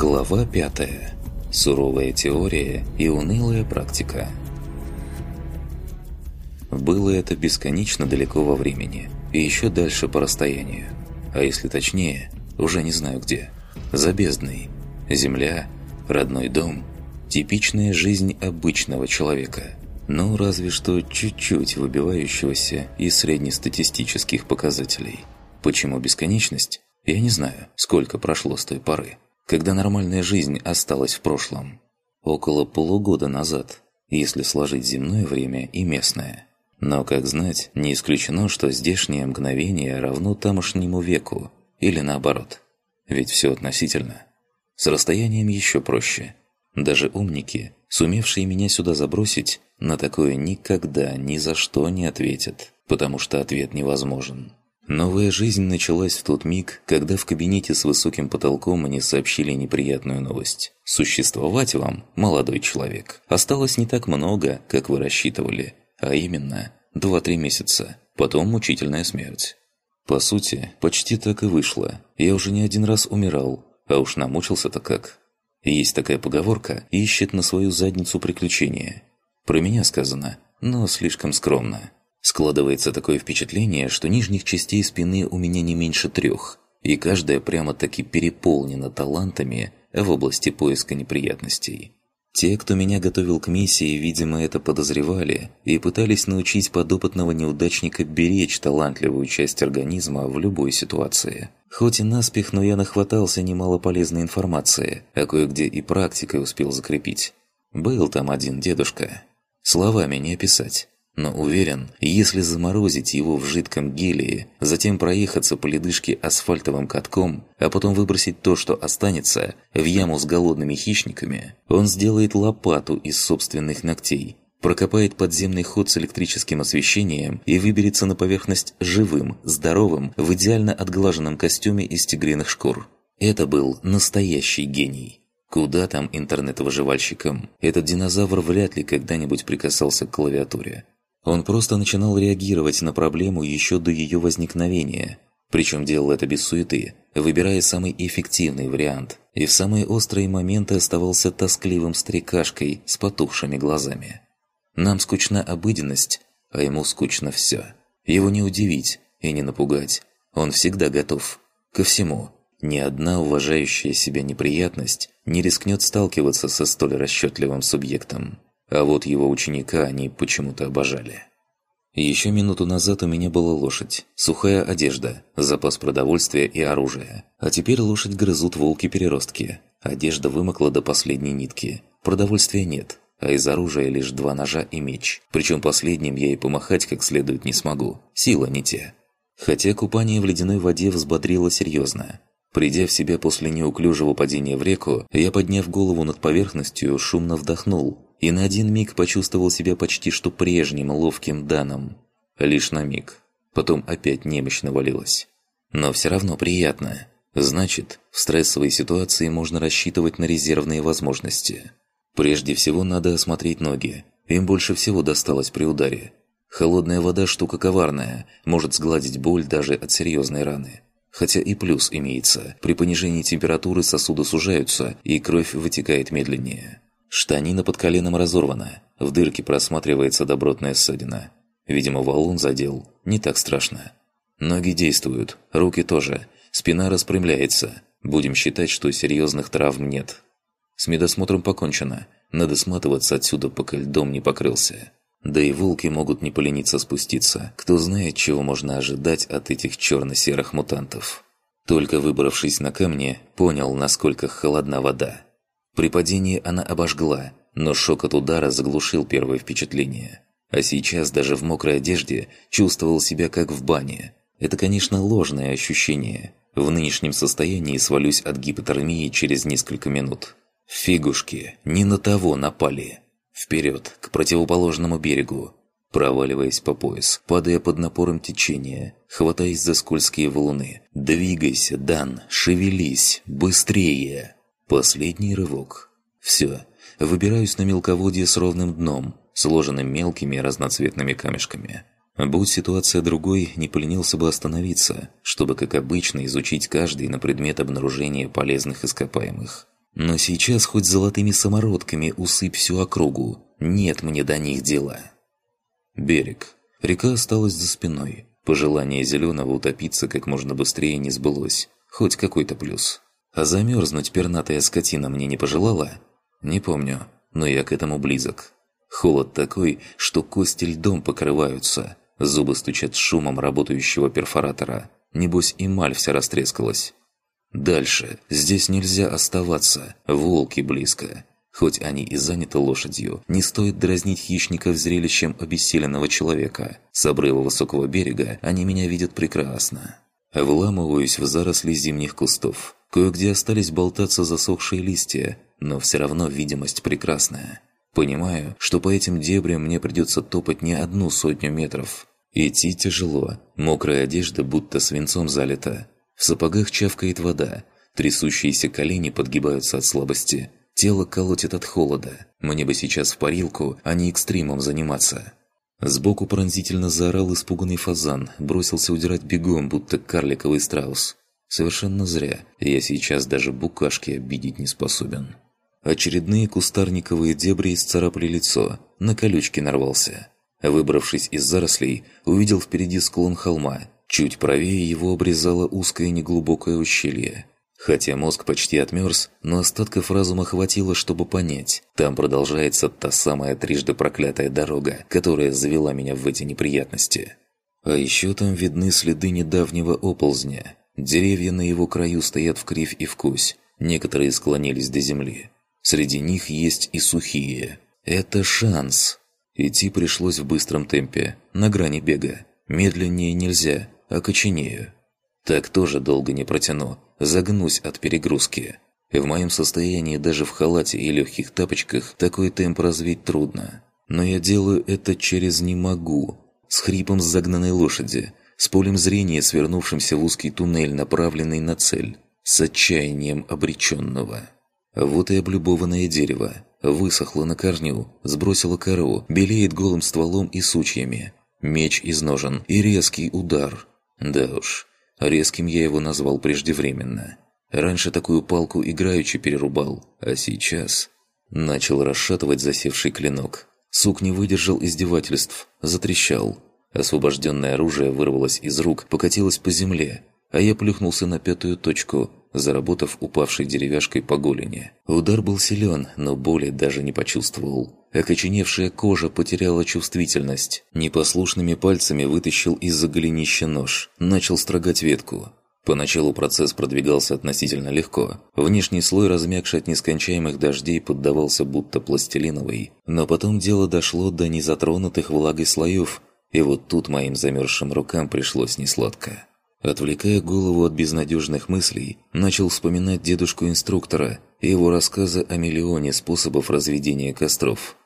Глава 5. Суровая теория и унылая практика. Было это бесконечно далеко во времени, и еще дальше по расстоянию. А если точнее, уже не знаю где. За бездной. Земля, родной дом, типичная жизнь обычного человека. Ну, разве что чуть-чуть выбивающегося из среднестатистических показателей. Почему бесконечность? Я не знаю, сколько прошло с той поры когда нормальная жизнь осталась в прошлом. Около полугода назад, если сложить земное время и местное. Но, как знать, не исключено, что здешнее мгновение равно тамошнему веку, или наоборот. Ведь все относительно. С расстоянием еще проще. Даже умники, сумевшие меня сюда забросить, на такое никогда ни за что не ответят, потому что ответ невозможен. Новая жизнь началась в тот миг, когда в кабинете с высоким потолком мне сообщили неприятную новость. Существовать вам, молодой человек, осталось не так много, как вы рассчитывали, а именно 2-3 месяца, потом мучительная смерть. По сути, почти так и вышло. Я уже не один раз умирал, а уж намучился-то как. Есть такая поговорка «ищет на свою задницу приключения». Про меня сказано, но слишком скромно. Складывается такое впечатление, что нижних частей спины у меня не меньше трех, и каждая прямо-таки переполнена талантами в области поиска неприятностей. Те, кто меня готовил к миссии, видимо, это подозревали и пытались научить подопытного неудачника беречь талантливую часть организма в любой ситуации. Хоть и наспех, но я нахватался немало полезной информации, а кое-где и практикой успел закрепить. Был там один дедушка. Словами не описать. Но уверен, если заморозить его в жидком гелии, затем проехаться по ледышке асфальтовым катком, а потом выбросить то, что останется, в яму с голодными хищниками, он сделает лопату из собственных ногтей, прокопает подземный ход с электрическим освещением и выберется на поверхность живым, здоровым, в идеально отглаженном костюме из тигриных шкур. Это был настоящий гений. Куда там интернет-выживальщикам? Этот динозавр вряд ли когда-нибудь прикасался к клавиатуре. Он просто начинал реагировать на проблему еще до ее возникновения, причем делал это без суеты, выбирая самый эффективный вариант, и в самые острые моменты оставался тоскливым старикашкой с потухшими глазами. Нам скучна обыденность, а ему скучно все. Его не удивить и не напугать. Он всегда готов. Ко всему. Ни одна уважающая себя неприятность не рискнет сталкиваться со столь расчетливым субъектом. А вот его ученика они почему-то обожали. Еще минуту назад у меня была лошадь, сухая одежда, запас продовольствия и оружия. А теперь лошадь грызут волки-переростки. Одежда вымокла до последней нитки. Продовольствия нет, а из оружия лишь два ножа и меч. Причем последним я и помахать как следует не смогу. Сила не те. Хотя купание в ледяной воде взбодрило серьезно. Придя в себя после неуклюжего падения в реку, я, подняв голову над поверхностью, шумно вдохнул и на один миг почувствовал себя почти что прежним ловким Даном. Лишь на миг. Потом опять немощь навалилась. Но все равно приятно. Значит, в стрессовой ситуации можно рассчитывать на резервные возможности. Прежде всего надо осмотреть ноги. Им больше всего досталось при ударе. Холодная вода штука коварная, может сгладить боль даже от серьезной раны. Хотя и плюс имеется. При понижении температуры сосуды сужаются, и кровь вытекает медленнее. Штанина под коленом разорвана, в дырке просматривается добротная ссадина. Видимо, валун задел, не так страшно. Ноги действуют, руки тоже, спина распрямляется. Будем считать, что серьезных травм нет. С медосмотром покончено, надо сматываться отсюда, пока льдом не покрылся. Да и волки могут не полениться спуститься. Кто знает, чего можно ожидать от этих черно-серых мутантов. Только выбравшись на камни, понял, насколько холодна вода. При падении она обожгла, но шок от удара заглушил первое впечатление. А сейчас даже в мокрой одежде чувствовал себя как в бане. Это, конечно, ложное ощущение. В нынешнем состоянии свалюсь от гипотермии через несколько минут. Фигушки, не на того напали. Вперед, к противоположному берегу. Проваливаясь по пояс, падая под напором течения, хватаясь за скользкие валуны. «Двигайся, Дан, шевелись, быстрее!» Последний рывок. Все. Выбираюсь на мелководье с ровным дном, сложенным мелкими разноцветными камешками. Будь ситуация другой, не поленился бы остановиться, чтобы, как обычно, изучить каждый на предмет обнаружения полезных ископаемых. Но сейчас хоть золотыми самородками усыпь всю округу, нет мне до них дела. Берег. Река осталась за спиной. Пожелание Зеленого утопиться как можно быстрее не сбылось. Хоть какой-то плюс. А замерзнуть пернатая скотина мне не пожелала? Не помню, но я к этому близок. Холод такой, что кости льдом покрываются. Зубы стучат шумом работающего перфоратора. Небось, эмаль вся растрескалась. Дальше. Здесь нельзя оставаться. Волки близко. Хоть они и заняты лошадью, не стоит дразнить хищников зрелищем обессиленного человека. С обрыва высокого берега они меня видят прекрасно. Вламываюсь в заросли зимних кустов. Кое-где остались болтаться засохшие листья, но все равно видимость прекрасная. Понимаю, что по этим дебрям мне придется топать не одну сотню метров. Идти тяжело, мокрая одежда будто свинцом залита. В сапогах чавкает вода, трясущиеся колени подгибаются от слабости. Тело колотит от холода. Мне бы сейчас в парилку, а не экстримом заниматься. Сбоку пронзительно заорал испуганный фазан, бросился удирать бегом, будто карликовый страус. Совершенно зря, я сейчас даже букашки обидеть не способен. Очередные кустарниковые дебри исцарапали лицо, на колючки нарвался. Выбравшись из зарослей, увидел впереди склон холма, Чуть правее его обрезало узкое неглубокое ущелье. Хотя мозг почти отмерз, но остатков разума хватило, чтобы понять. Там продолжается та самая трижды проклятая дорога, которая завела меня в эти неприятности. А еще там видны следы недавнего оползня. Деревья на его краю стоят в кривь и вкусь. Некоторые склонились до земли. Среди них есть и сухие. Это шанс. Идти пришлось в быстром темпе, на грани бега. Медленнее нельзя, окоченею. Так тоже долго не протяну, загнусь от перегрузки. В моем состоянии даже в халате и легких тапочках такой темп развить трудно. Но я делаю это через «не могу», с хрипом загнанной лошади, с полем зрения, свернувшимся в узкий туннель, направленный на цель, с отчаянием обреченного. Вот и облюбованное дерево. Высохло на корню, сбросило кору, белеет голым стволом и сучьями. Меч изножен и резкий удар – да уж, резким я его назвал преждевременно. Раньше такую палку играючи перерубал, а сейчас... Начал расшатывать засевший клинок. Сук не выдержал издевательств, затрещал. Освобожденное оружие вырвалось из рук, покатилось по земле, а я плюхнулся на пятую точку, заработав упавшей деревяшкой по голени. Удар был силен, но боли даже не почувствовал. Окоченевшая кожа потеряла чувствительность. Непослушными пальцами вытащил из-за голенища нож. Начал строгать ветку. Поначалу процесс продвигался относительно легко. Внешний слой, размягший от нескончаемых дождей, поддавался будто пластилиновый. Но потом дело дошло до незатронутых влагой слоев, и вот тут моим замерзшим рукам пришлось несладко. Отвлекая голову от безнадежных мыслей, начал вспоминать дедушку-инструктора и его рассказы о миллионе способов разведения костров.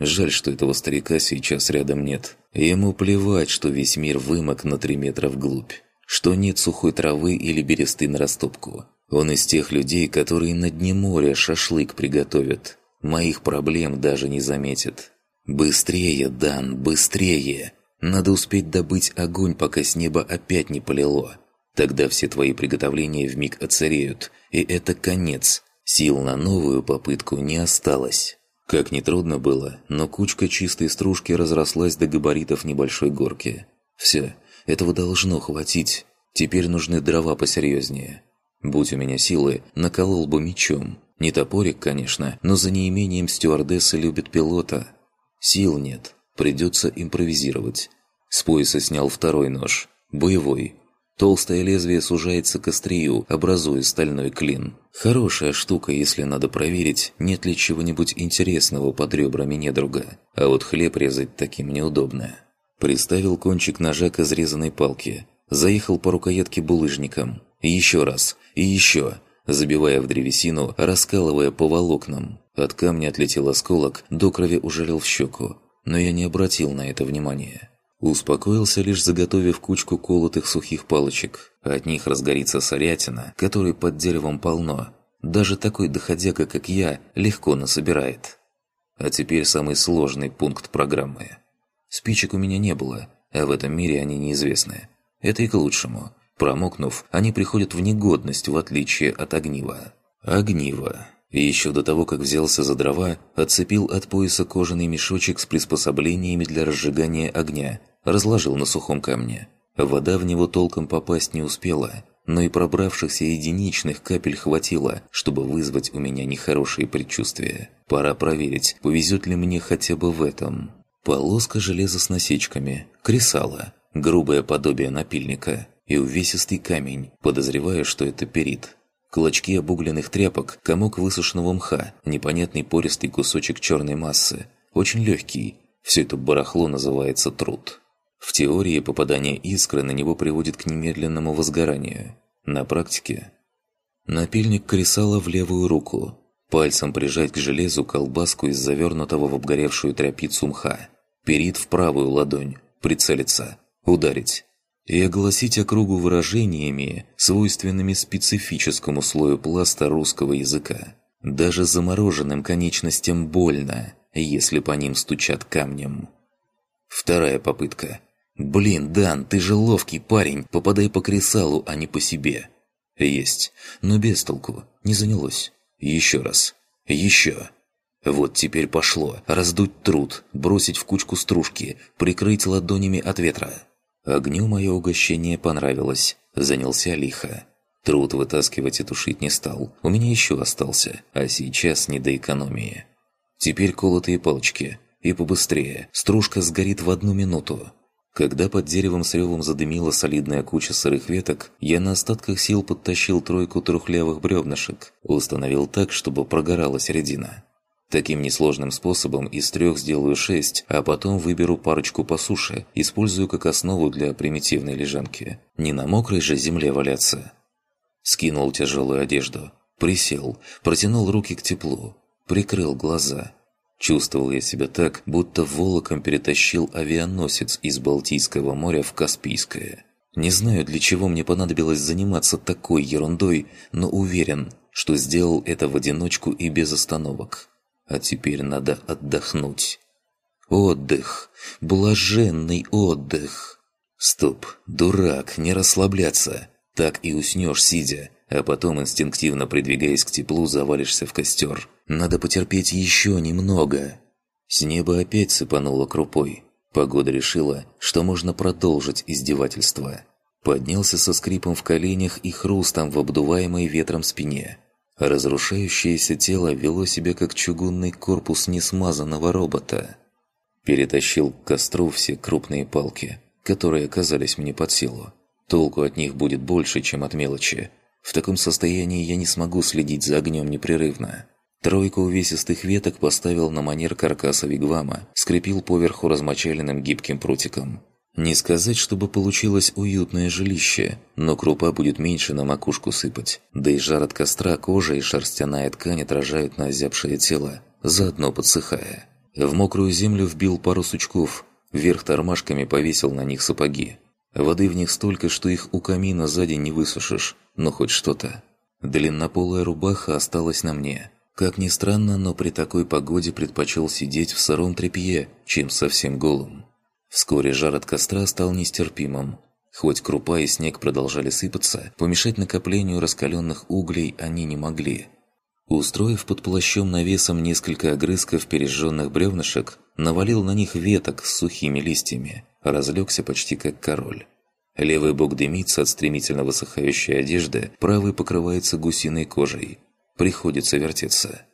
Жаль, что этого старика сейчас рядом нет. Ему плевать, что весь мир вымок на три метра вглубь, что нет сухой травы или бересты на растопку. Он из тех людей, которые на дне моря шашлык приготовят. Моих проблем даже не заметит. «Быстрее, Дан, быстрее! Надо успеть добыть огонь, пока с неба опять не полило. Тогда все твои приготовления вмиг оцареют, и это конец. Сил на новую попытку не осталось». Как нетрудно было, но кучка чистой стружки разрослась до габаритов небольшой горки. Все, этого должно хватить. Теперь нужны дрова посерьезнее. Будь у меня силы, наколол бы мечом. Не топорик, конечно, но за неимением стюардессы любит пилота. Сил нет, придется импровизировать. С пояса снял второй нож. Боевой, Толстое лезвие сужается к острию, образуя стальной клин. Хорошая штука, если надо проверить, нет ли чего-нибудь интересного под ребрами недруга. А вот хлеб резать таким неудобно. Приставил кончик ножа к изрезанной палке. Заехал по рукоятке булыжником. Еще раз. И еще. Забивая в древесину, раскалывая по волокнам. От камня отлетел осколок, до крови ужалил в щеку. Но я не обратил на это внимания. Успокоился лишь заготовив кучку колотых сухих палочек. От них разгорится сорятина, которой под деревом полно. Даже такой доходяга, как я, легко насобирает. А теперь самый сложный пункт программы. Спичек у меня не было, а в этом мире они неизвестны. Это и к лучшему. Промокнув, они приходят в негодность, в отличие от огнива. Огниво. И еще до того, как взялся за дрова, отцепил от пояса кожаный мешочек с приспособлениями для разжигания огня, разложил на сухом камне. Вода в него толком попасть не успела, но и пробравшихся единичных капель хватило, чтобы вызвать у меня нехорошие предчувствия. Пора проверить, повезет ли мне хотя бы в этом. Полоска железа с насечками, кресало, грубое подобие напильника и увесистый камень, подозревая, что это перит. Клочки обугленных тряпок, комок высушенного мха, непонятный пористый кусочек черной массы. Очень легкий. Все это барахло называется труд. В теории попадание искры на него приводит к немедленному возгоранию. На практике... Напильник кресала в левую руку, Пальцем прижать к железу колбаску из завернутого в обгоревшую тряпицу мха. Перит в правую ладонь. Прицелиться. Ударить. И огласить округу выражениями, свойственными специфическому слою пласта русского языка. Даже замороженным конечностям больно, если по ним стучат камнем. Вторая попытка. «Блин, Дан, ты же ловкий парень, попадай по кресалу, а не по себе». «Есть, но без толку, не занялось». Еще раз. Еще. Вот теперь пошло. Раздуть труд, бросить в кучку стружки, прикрыть ладонями от ветра. Огню мое угощение понравилось. Занялся лихо. Труд вытаскивать и тушить не стал. У меня еще остался, а сейчас не до экономии. Теперь колотые палочки. И побыстрее. Стружка сгорит в одну минуту. Когда под деревом с ревом задымила солидная куча сырых веток, я на остатках сил подтащил тройку трухлявых бревнышек, установил так, чтобы прогорала середина. Таким несложным способом из трех сделаю шесть, а потом выберу парочку по суше, использую как основу для примитивной лежанки. Не на мокрой же земле валяться. Скинул тяжелую одежду, присел, протянул руки к теплу, прикрыл глаза – Чувствовал я себя так, будто волоком перетащил авианосец из Балтийского моря в Каспийское. Не знаю, для чего мне понадобилось заниматься такой ерундой, но уверен, что сделал это в одиночку и без остановок. А теперь надо отдохнуть. Отдых. Блаженный отдых. Стоп, дурак, не расслабляться. Так и уснешь, сидя, а потом, инстинктивно придвигаясь к теплу, завалишься в костер. Надо потерпеть еще немного. С неба опять сыпануло крупой. Погода решила, что можно продолжить издевательство. Поднялся со скрипом в коленях и хрустом в обдуваемой ветром спине. Разрушающееся тело вело себя как чугунный корпус несмазанного робота. Перетащил к костру все крупные палки, которые оказались мне под силу. Толку от них будет больше, чем от мелочи. В таком состоянии я не смогу следить за огнем непрерывно. Тройку увесистых веток поставил на манер каркаса вигвама, скрепил поверху размочаленным гибким прутиком. Не сказать, чтобы получилось уютное жилище, но крупа будет меньше на макушку сыпать. Да и жар от костра, кожа и шерстяная ткань отражают на озябшее тело, заодно подсыхая. В мокрую землю вбил пару сучков, вверх тормашками повесил на них сапоги. Воды в них столько, что их у камина сзади не высушишь, но хоть что-то. Длиннополая рубаха осталась на мне – как ни странно, но при такой погоде предпочел сидеть в сыром тряпье, чем совсем голым. Вскоре жар от костра стал нестерпимым. Хоть крупа и снег продолжали сыпаться, помешать накоплению раскаленных углей они не могли. Устроив под плащом навесом несколько огрызков пережженных бревнышек, навалил на них веток с сухими листьями, разлегся почти как король. Левый бок дымится от стремительно высыхающей одежды, правый покрывается гусиной кожей – приходится вертеться.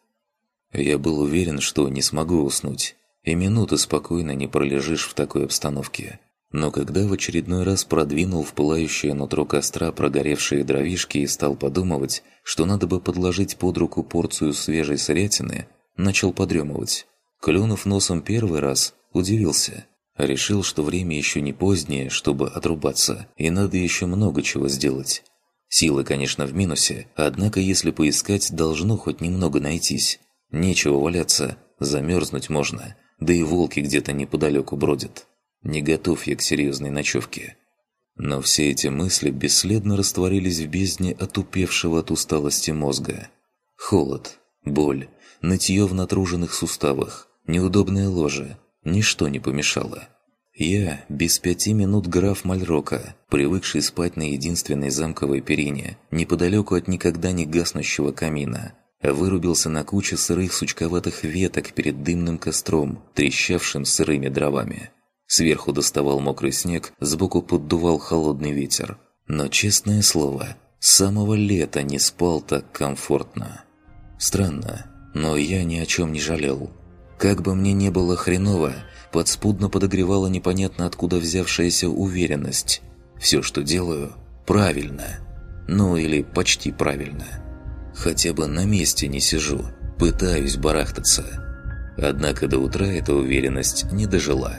Я был уверен, что не смогу уснуть, и минуты спокойно не пролежишь в такой обстановке. Но когда в очередной раз продвинул в пылающее нутро костра прогоревшие дровишки и стал подумывать, что надо бы подложить под руку порцию свежей сырятины, начал подремывать. Клюнув носом первый раз, удивился. Решил, что время еще не позднее, чтобы отрубаться, и надо еще много чего сделать. Силы, конечно, в минусе, однако если поискать, должно хоть немного найтись. Нечего валяться, замерзнуть можно, да и волки где-то неподалеку бродят. Не готов я к серьезной ночевке. Но все эти мысли бесследно растворились в бездне отупевшего от усталости мозга. Холод, боль, нытье в натруженных суставах, неудобное ложе – ничто не помешало. Я, без пяти минут граф Мальрока, привыкший спать на единственной замковой перине, неподалеку от никогда не гаснущего камина. Вырубился на куче сырых сучковатых веток перед дымным костром, трещавшим сырыми дровами. Сверху доставал мокрый снег, сбоку поддувал холодный ветер. Но, честное слово, с самого лета не спал так комфортно. Странно, но я ни о чем не жалел. Как бы мне не было хреново, подспудно подогревала непонятно откуда взявшаяся уверенность. Все, что делаю, правильно. Ну или почти правильно. Хотя бы на месте не сижу, пытаюсь барахтаться. Однако до утра эта уверенность не дожила.